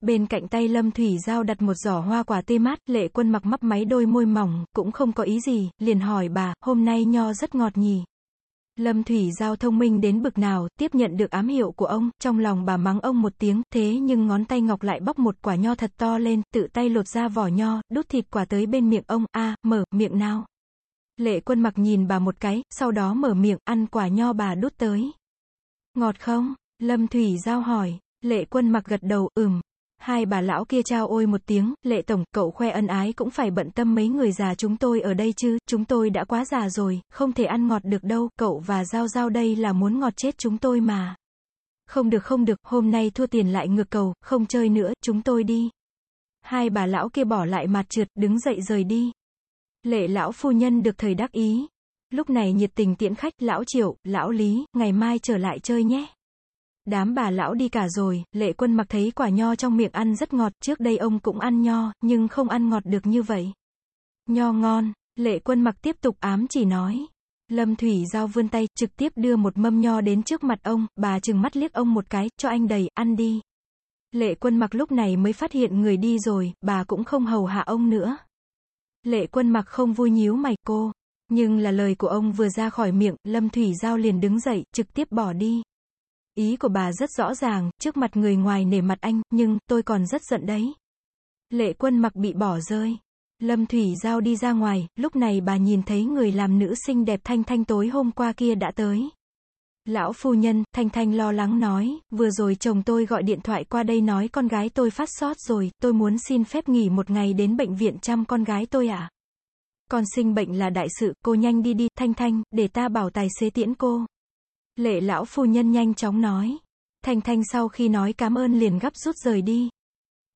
Bên cạnh tay Lâm Thủy Giao đặt một giỏ hoa quả tê mát, lệ quân mặc mắp máy đôi môi mỏng, cũng không có ý gì, liền hỏi bà, hôm nay nho rất ngọt nhỉ. Lâm Thủy Giao thông minh đến bực nào, tiếp nhận được ám hiệu của ông, trong lòng bà mắng ông một tiếng, thế nhưng ngón tay ngọc lại bóc một quả nho thật to lên, tự tay lột ra vỏ nho, đút thịt quả tới bên miệng ông, a mở, miệng nào. Lệ quân mặc nhìn bà một cái, sau đó mở miệng, ăn quả nho bà đút tới. Ngọt không? Lâm Thủy Giao hỏi. Lệ quân mặc gật đầu, ừm. Hai bà lão kia trao ôi một tiếng, lệ tổng, cậu khoe ân ái cũng phải bận tâm mấy người già chúng tôi ở đây chứ, chúng tôi đã quá già rồi, không thể ăn ngọt được đâu, cậu và Giao Giao đây là muốn ngọt chết chúng tôi mà. Không được không được, hôm nay thua tiền lại ngược cầu, không chơi nữa, chúng tôi đi. Hai bà lão kia bỏ lại mặt trượt, đứng dậy rời đi. Lệ lão phu nhân được thời đắc ý. Lúc này nhiệt tình tiễn khách, lão triệu, lão lý, ngày mai trở lại chơi nhé. Đám bà lão đi cả rồi, lệ quân mặc thấy quả nho trong miệng ăn rất ngọt, trước đây ông cũng ăn nho, nhưng không ăn ngọt được như vậy. Nho ngon, lệ quân mặc tiếp tục ám chỉ nói. Lâm Thủy Giao vươn tay, trực tiếp đưa một mâm nho đến trước mặt ông, bà chừng mắt liếc ông một cái, cho anh đầy, ăn đi. Lệ quân mặc lúc này mới phát hiện người đi rồi, bà cũng không hầu hạ ông nữa. Lệ quân mặc không vui nhíu mày cô. Nhưng là lời của ông vừa ra khỏi miệng, Lâm Thủy Giao liền đứng dậy, trực tiếp bỏ đi. Ý của bà rất rõ ràng, trước mặt người ngoài nể mặt anh, nhưng, tôi còn rất giận đấy. Lệ quân mặc bị bỏ rơi. Lâm Thủy Giao đi ra ngoài, lúc này bà nhìn thấy người làm nữ xinh đẹp Thanh Thanh tối hôm qua kia đã tới. Lão phu nhân, Thanh Thanh lo lắng nói, vừa rồi chồng tôi gọi điện thoại qua đây nói con gái tôi phát sốt rồi, tôi muốn xin phép nghỉ một ngày đến bệnh viện chăm con gái tôi ạ. À? Con sinh bệnh là đại sự, cô nhanh đi đi, Thanh Thanh, để ta bảo tài xế tiễn cô. Lệ lão phu nhân nhanh chóng nói. Thanh Thanh sau khi nói cảm ơn liền gấp rút rời đi.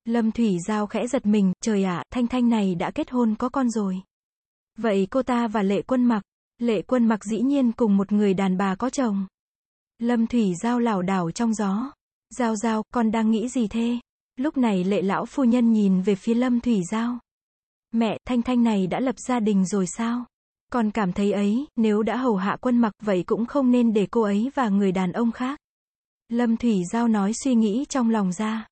Lâm Thủy Giao khẽ giật mình, trời ạ, Thanh Thanh này đã kết hôn có con rồi. Vậy cô ta và Lệ Quân Mặc, Lệ Quân Mặc dĩ nhiên cùng một người đàn bà có chồng. Lâm Thủy Giao lảo đảo trong gió. Giao Giao, con đang nghĩ gì thế? Lúc này lệ lão phu nhân nhìn về phía Lâm Thủy Giao. Mẹ, Thanh Thanh này đã lập gia đình rồi sao? Còn cảm thấy ấy, nếu đã hầu hạ quân mặc vậy cũng không nên để cô ấy và người đàn ông khác. Lâm Thủy Giao nói suy nghĩ trong lòng ra.